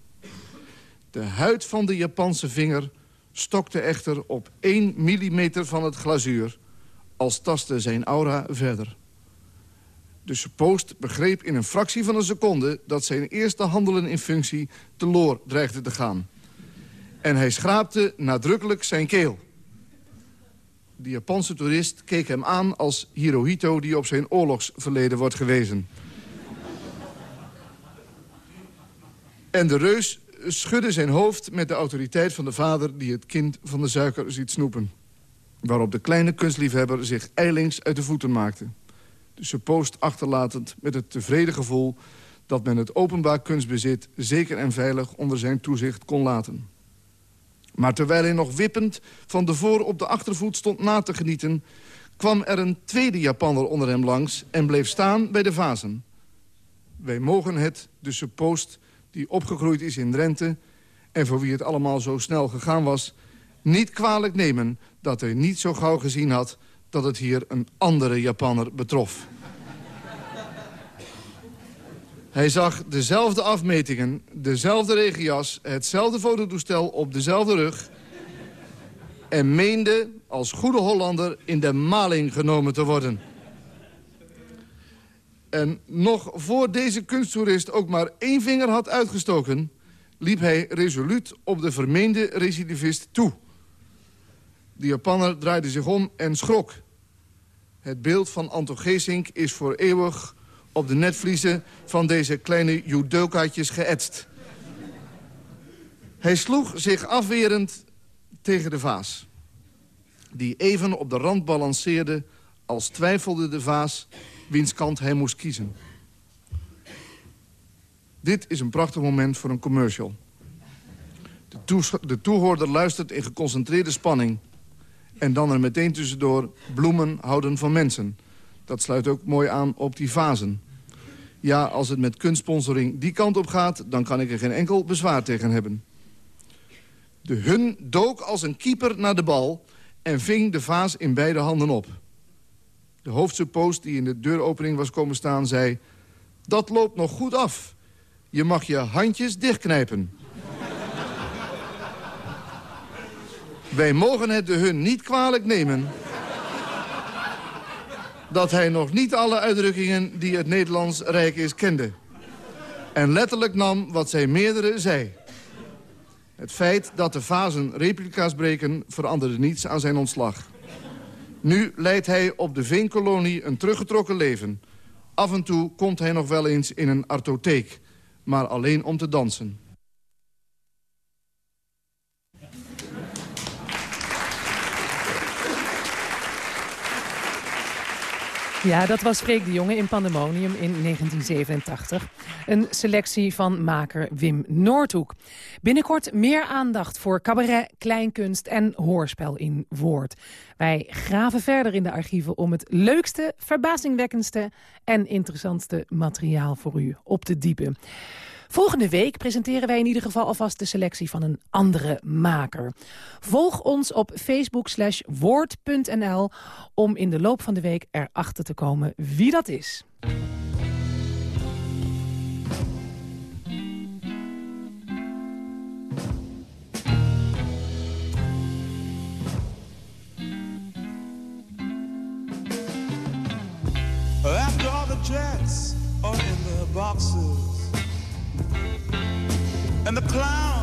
De huid van de Japanse vinger stokte echter op 1 millimeter van het glazuur... als tastte zijn aura verder. De suppost begreep in een fractie van een seconde... dat zijn eerste handelen in functie teloor dreigde te gaan. En hij schraapte nadrukkelijk zijn keel. De Japanse toerist keek hem aan als Hirohito... die op zijn oorlogsverleden wordt gewezen. En de reus schudde zijn hoofd met de autoriteit van de vader... die het kind van de suiker ziet snoepen. Waarop de kleine kunstliefhebber zich eilings uit de voeten maakte de suppost achterlatend met het tevreden gevoel... dat men het openbaar kunstbezit zeker en veilig onder zijn toezicht kon laten. Maar terwijl hij nog wippend van de voor op de achtervoet stond na te genieten... kwam er een tweede Japanner onder hem langs en bleef staan bij de vazen. Wij mogen het, de suppost die opgegroeid is in Drenthe... en voor wie het allemaal zo snel gegaan was... niet kwalijk nemen dat hij niet zo gauw gezien had dat het hier een andere Japanner betrof. Hij zag dezelfde afmetingen, dezelfde regenjas, hetzelfde fototoestel op dezelfde rug... en meende als goede Hollander in de maling genomen te worden. En nog voor deze kunsttoerist ook maar één vinger had uitgestoken... liep hij resoluut op de vermeende recidivist toe. De Japanner draaide zich om en schrok. Het beeld van Anton Geesink is voor eeuwig op de netvliezen van deze kleine judokaatjes geëtst. Hij sloeg zich afwerend tegen de vaas. Die even op de rand balanceerde als twijfelde de vaas wiens kant hij moest kiezen. Dit is een prachtig moment voor een commercial. De toehoorder luistert in geconcentreerde spanning... En dan er meteen tussendoor bloemen houden van mensen. Dat sluit ook mooi aan op die vazen. Ja, als het met kunstsponsoring die kant op gaat... dan kan ik er geen enkel bezwaar tegen hebben. De hun dook als een keeper naar de bal... en ving de vaas in beide handen op. De hoofdsuppost die in de deuropening was komen staan zei... dat loopt nog goed af. Je mag je handjes dichtknijpen. Wij mogen het de hun niet kwalijk nemen... dat hij nog niet alle uitdrukkingen die het Nederlands Rijk is kende. En letterlijk nam wat zij meerdere zei. Het feit dat de fasen replica's breken veranderde niets aan zijn ontslag. Nu leidt hij op de veenkolonie een teruggetrokken leven. Af en toe komt hij nog wel eens in een artotheek, maar alleen om te dansen. Ja, dat was Freek de Jonge in Pandemonium in 1987. Een selectie van maker Wim Noordhoek. Binnenkort meer aandacht voor cabaret, kleinkunst en hoorspel in woord. Wij graven verder in de archieven om het leukste, verbazingwekkendste en interessantste materiaal voor u op te diepen. Volgende week presenteren wij in ieder geval alvast de selectie van een andere maker. Volg ons op facebook slash woord.nl om in de loop van de week erachter te komen wie dat is. The in the boxes the clowns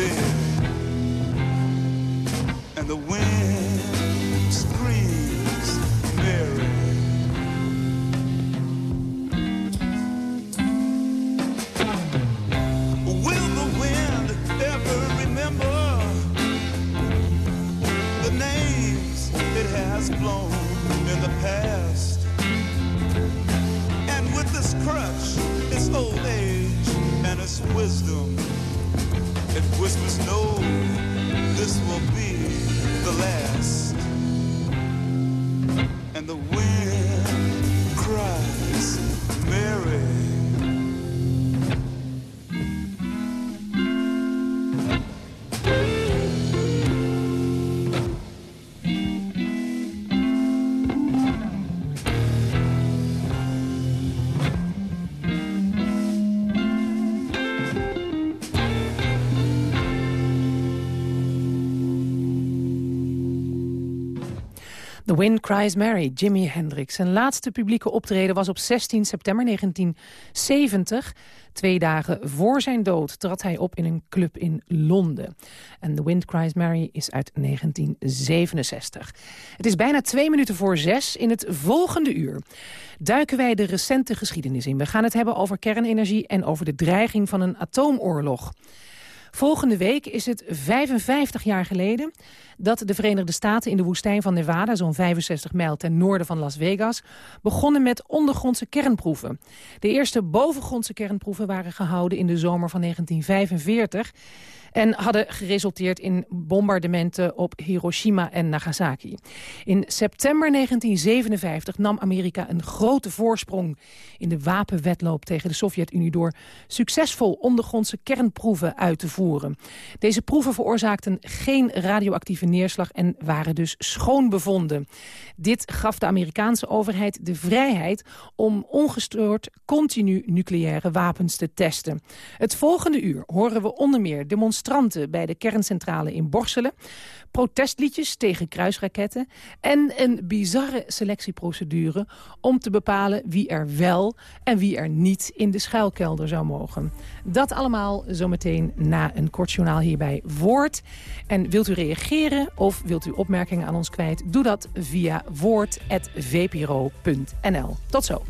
is, is dead. And the wind Wind Cries Mary, Jimi Hendrix. Zijn laatste publieke optreden was op 16 september 1970. Twee dagen voor zijn dood trad hij op in een club in Londen. En The Wind Cries Mary is uit 1967. Het is bijna twee minuten voor zes. In het volgende uur duiken wij de recente geschiedenis in. We gaan het hebben over kernenergie en over de dreiging van een atoomoorlog. Volgende week is het 55 jaar geleden dat de Verenigde Staten in de woestijn van Nevada... zo'n 65 mijl ten noorden van Las Vegas... begonnen met ondergrondse kernproeven. De eerste bovengrondse kernproeven waren gehouden in de zomer van 1945 en hadden geresulteerd in bombardementen op Hiroshima en Nagasaki. In september 1957 nam Amerika een grote voorsprong in de wapenwedloop tegen de Sovjet-Unie door succesvol ondergrondse kernproeven uit te voeren. Deze proeven veroorzaakten geen radioactieve neerslag en waren dus schoon bevonden. Dit gaf de Amerikaanse overheid de vrijheid om ongestoord continu nucleaire wapens te testen. Het volgende uur horen we onder meer demonstranten bij de kerncentrale in Borselen. Protestliedjes tegen kruisraketten. En een bizarre selectieprocedure om te bepalen wie er wel en wie er niet in de schuilkelder zou mogen. Dat allemaal zometeen na een kort journaal hierbij Woord. En wilt u reageren of wilt u opmerkingen aan ons kwijt? Doe dat via woord.vpro.nl. Tot zo.